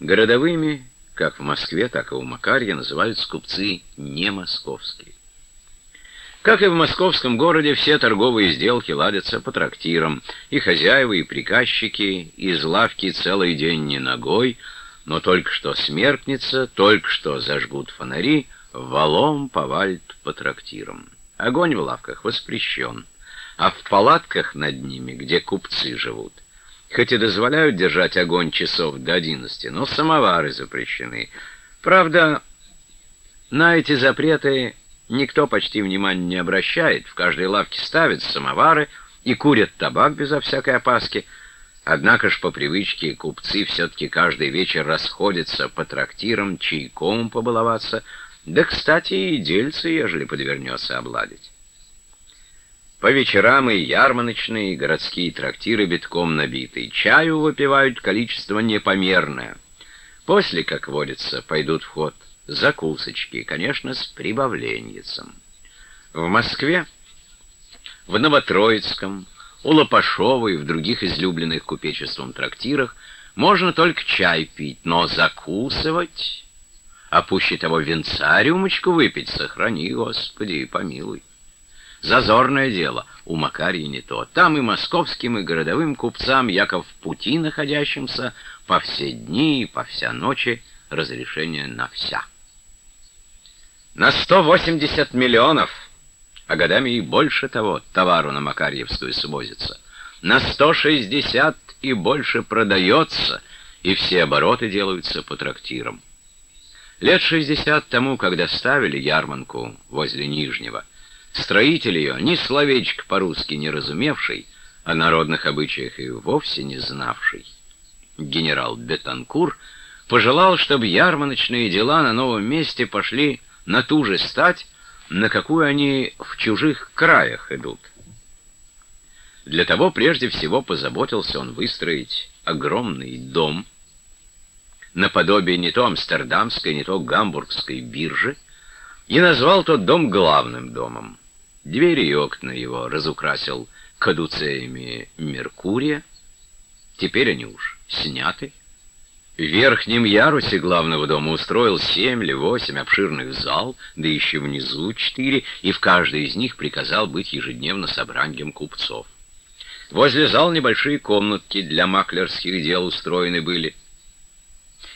Городовыми, как в Москве, так и у Макарья, называются купцы не московские. Как и в московском городе, все торговые сделки ладятся по трактирам, и хозяева, и приказчики из лавки целый день не ногой, но только что смеркнется, только что зажгут фонари, валом повалит по трактирам. Огонь в лавках воспрещен, а в палатках над ними, где купцы живут, хоть и дозволяют держать огонь часов до одиннадцати, но самовары запрещены. Правда, на эти запреты никто почти внимания не обращает, в каждой лавке ставят самовары и курят табак безо всякой опаски, Однако ж по привычке купцы все-таки каждый вечер расходятся по трактирам, чайком побаловаться, да, кстати, и дельцы, ежели подвернется обладить. По вечерам и ярмарочные, и городские трактиры битком набиты, чаю выпивают количество непомерное. После, как водится, пойдут в ход закусочки, конечно, с прибавленницем. В Москве, в Новотроицком, у Лопашова и в других излюбленных купечеством трактирах можно только чай пить, но закусывать, а пуще того венца рюмочку выпить, сохрани, Господи, помилуй. Зазорное дело, у Макарья не то. Там и московским, и городовым купцам, яков в пути находящимся, по все дни и по вся ночи разрешение на вся. На сто восемьдесят миллионов а годами и больше того товару на Макарьевскую свозится. На 160 и больше продается, и все обороты делаются по трактирам. Лет 60 тому, когда ставили ярманку возле Нижнего, строитель ее, ни словечко по-русски не разумевший, о народных обычаях и вовсе не знавший, генерал Бетанкур пожелал, чтобы ярмарочные дела на новом месте пошли на ту же стать, на какую они в чужих краях идут. Для того прежде всего позаботился он выстроить огромный дом, наподобие не то амстердамской, не то гамбургской биржи, и назвал тот дом главным домом. Двери и окна его разукрасил кадуцеями Меркурия, теперь они уж сняты, в верхнем ярусе главного дома устроил семь или восемь обширных зал, да еще внизу четыре, и в каждой из них приказал быть ежедневно собранием купцов. Возле зал небольшие комнатки для маклерских дел устроены были.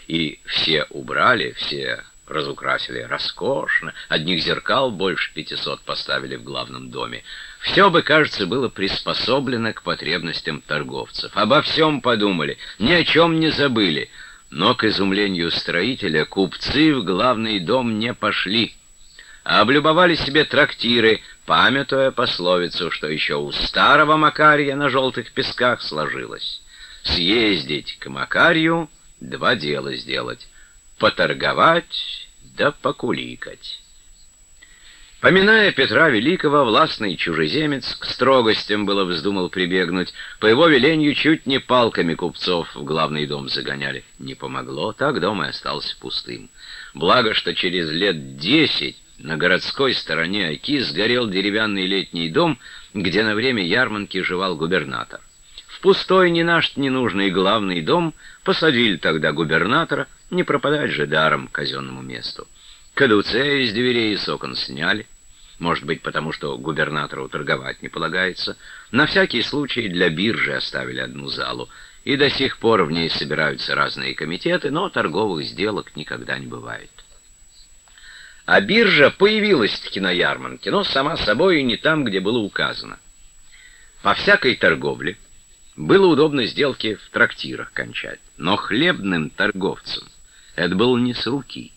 И все убрали, все разукрасили роскошно, одних зеркал больше пятисот поставили в главном доме. Все бы, кажется, было приспособлено к потребностям торговцев. Обо всем подумали, ни о чем не забыли — но, к изумлению строителя, купцы в главный дом не пошли, а облюбовали себе трактиры, памятуя пословицу, что еще у старого Макария на желтых песках сложилось. Съездить к Макарию, два дела сделать — поторговать да покуликать. Поминая Петра Великого, властный чужеземец к строгостям было вздумал прибегнуть. По его велению чуть не палками купцов в главный дом загоняли. Не помогло, так дом и остался пустым. Благо, что через лет десять на городской стороне Оки сгорел деревянный летний дом, где на время ярмарки жевал губернатор. В пустой, ни наш, ни нужный главный дом посадили тогда губернатора, не пропадать же даром казенному месту. Кадуце из дверей и с окон сняли. Может быть, потому что губернатору торговать не полагается. На всякий случай для биржи оставили одну залу. И до сих пор в ней собираются разные комитеты, но торговых сделок никогда не бывает. А биржа появилась-таки на ярмарке, но сама собой и не там, где было указано. По всякой торговле было удобно сделки в трактирах кончать, но хлебным торговцам это было не с руки.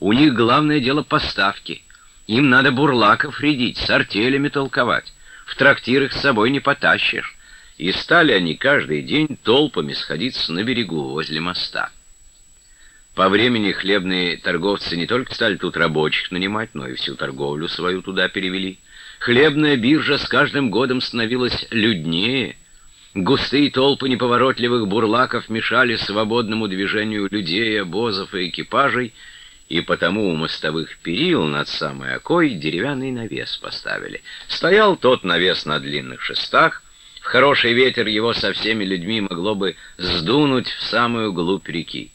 У них главное дело поставки. Им надо бурлаков рядить, с артелями толковать. В трактир их с собой не потащишь. И стали они каждый день толпами сходиться на берегу возле моста. По времени хлебные торговцы не только стали тут рабочих нанимать, но и всю торговлю свою туда перевели. Хлебная биржа с каждым годом становилась люднее. Густые толпы неповоротливых бурлаков мешали свободному движению людей, обозов и экипажей, и потому у мостовых перил над самой окой деревянный навес поставили. Стоял тот навес на длинных шестах, в хороший ветер его со всеми людьми могло бы сдунуть в самую глубь реки.